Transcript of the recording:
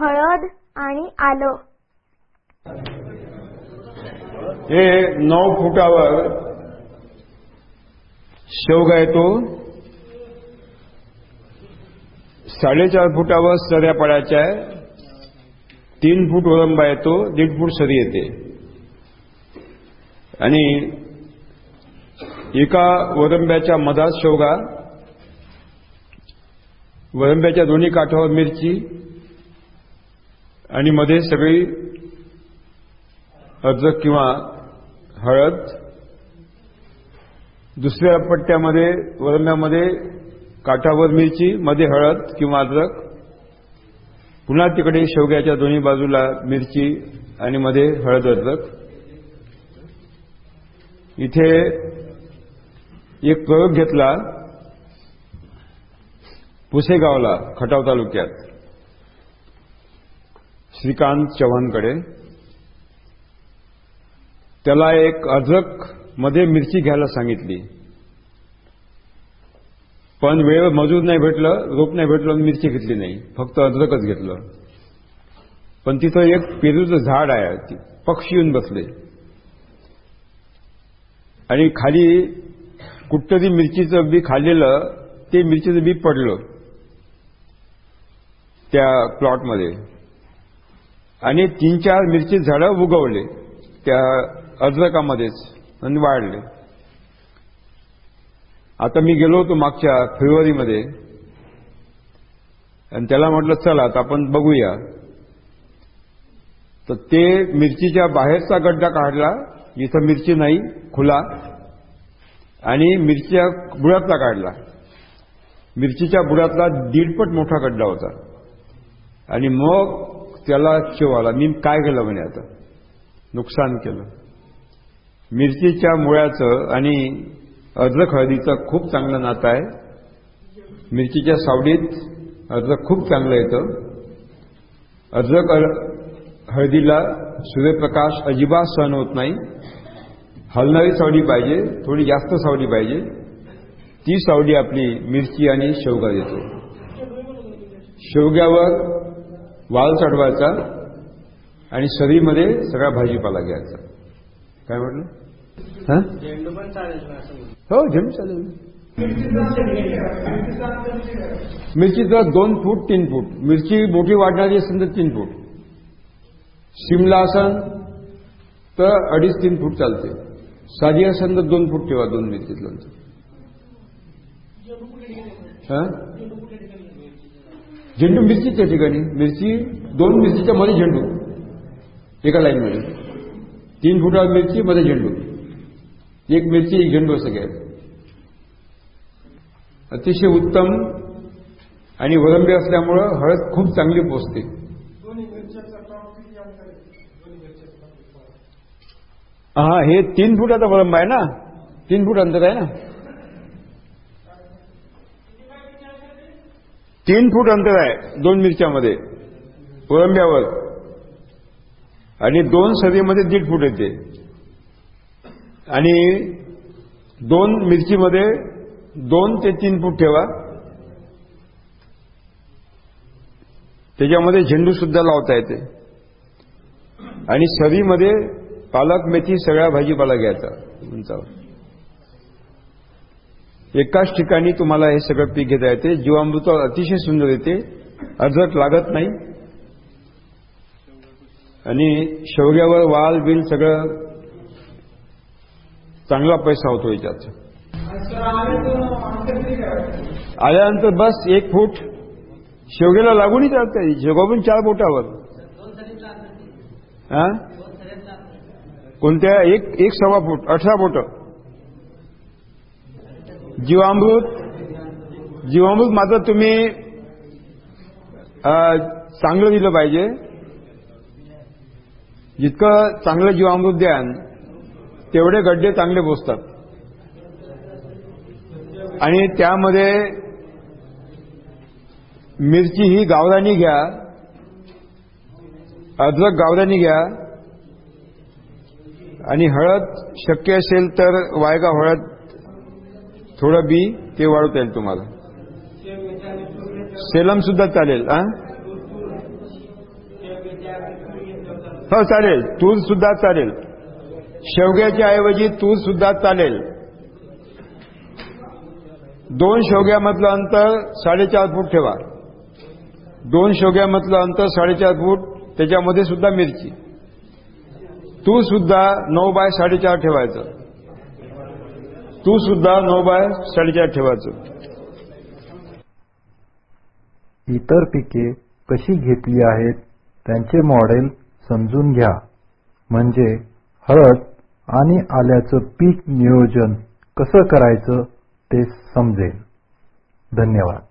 हळद आणि आलं. हे नऊ फुटावर शेवगा येतो साडेचार फुटावर सऱ्या पडायच्या आहे. तीन फूट ओलंबा येतो दीड फूट सरी येते. आणि एका वरंब्याच्या मधात शेवगा. वरंब्याच्या दोन्ही काठावर मिरची. आणि मध्ये सगळी अद्रक किंवा हळद दुसऱ्या पट्ट्यामध्ये वरण्यामध्ये काठावर मिरची मध्ये हळद किंवा अद्रक पुन्हा तिकडे शेवग्याच्या दोन्ही बाजूला मिरची आणि मध्ये हळद अद्रक इथे एक प्रयोग घेतला पुसेगावला खटाव तालुक्यात. श्रीकांत चव्हाणकडे. त्याला एक अद्रकमध्ये मिरची घ्यायला सांगितली. पण वेळ मजूर नाही भेटलं रोप नाही भेटलं मिरची घेतली नाही. फक्त अद्रकच घेतलं. पण तिथं एक पेरूचं झाड आहे पक्षी येऊन बसले. आणि खाली कुठतरी मिरचीचं बी खाल्लेलं ते मिरचीचं बी पडलं त्या प्लॉटमध्ये आणि तीन चार मिरची झाडं उगवले. त्या अर्जकामध्येच आणि वाढले. आता मी गेलो होतो मागच्या फेब्रुवारीमध्ये. आणि त्याला म्हटलं चला आता आपण बघूया. तर ते मिरचीच्या बाहेरचा गड्डा काढला. जिथं मिरची नाही खुला. आणि मिरच्या बुडातला काढला. मिरचीच्या बुडातला दीडपट मोठा गड्डा होता. आणि मग त्याला शेव आला मी काय केलं म्हणे आता? नुकसान केलं. मिरचीच्या मुळ्याचं आणि अद्रक हळदीचं खूप चांगलं नातं आहे. मिरचीच्या सावडीत अर्धक खूप चांगलं येतं. अद्रक हळदीला सूर्यप्रकाश अजिबात सहन होत नाही. हलणारी सावडी पाहिजे थोडी जास्त सावडी पाहिजे. ती सावडी आपली मिरची आणि शेवगा देतो. शेवग्यावर वाल चढवायचा आणि सरीमध्ये सगळा भाजीपाला घ्यायचा. काय म्हटलं? हो? झेंडू चालेल. मिरचीचं दोन फूट तीन फूट. मिरची मोठी वाढणारी असेल तर तीन फूट. शिमला असन तर अडीच तीन फूट चालते. साधी असेल तर दोन फूट ठेवा दोन मिरचीतलं. झेंडू मिरचीच्या ठिकाणी. मिरची दोन मिरचीच्या मध्ये झेंडू. एका लाईनमध्ये तीन फुटावर मिरची मध्ये झेंडू. एक मिरची एक झेंडू असं घ्यायचं. अतिशय उत्तम आणि वरंबी असल्यामुळं हळद खूप चांगली पोचते हा हे तीन फुटाचा वरंब आहे ना? तीन फूट अंतर आहे ना? तीन फूट अंतर आहे दोन मिरच्यामध्ये कोळंब्यावर. आणि दोन सरीमध्ये दीड फूट येते. आणि दोन मिरचीमध्ये दोन ते तीन फूट ठेवा. त्याच्यामध्ये झेंडू सुद्धा लावता येते. आणि सरीमध्ये पालक मेथी सगळ्या भाजीपाला घ्यायचा उंचावर एकाच ठिकाणी तुम्हाला हे सगळं पीक घेता येते. जीवामृत अतिशय सुंदर येते. अजट लागत नाही. आणि शेवग्यावर वाल बिल सगळं चांगला पैसा होतो याच्यात. आल्यानंतर बस एक फूट शेवग्याला लागूनही चालते शेवगा चार बोटावर. कोणत्या? एक एक सव्वा फूट अठरा बोट. जीवामृत जीवामृत मात्र तुम्ही चांगलं दिलं पाहिजे. जितकं चांगलं जीवामृत द्यान तेवढे गड्डे चांगले पोचतात आणि त्यामध्ये मिरची ही गावरानी घ्या अद्रक गावरानी घ्या आणि हळद शक्य असेल तर वायगा हळद थोडं बी ते वाढवता येईल तुम्हाला. सेलम सुद्धा चालेल हा हो चालेल. तूर सुद्धा चालेल. शेवग्याच्या ऐवजी तूर सुद्धा चालेल. दोन शेवग्यामधलं अंतर साडेचार फूट ठेवा. दोन शेवग्यामधलं अंतर साडेचार फूट त्याच्यामध्ये सुद्धा मिरची. तूर सुद्धा नऊ बाय साडेचार ठेवायचं. तू सुद्धा नऊ बाय साडेचार ठेवायचं. इतर पिके कशी घेतली आहेत त्यांचे मॉडेल समजून घ्या. म्हणजे हळद आणि आल्याचं पीक नियोजन कसं करायचं ते समजेल. धन्यवाद.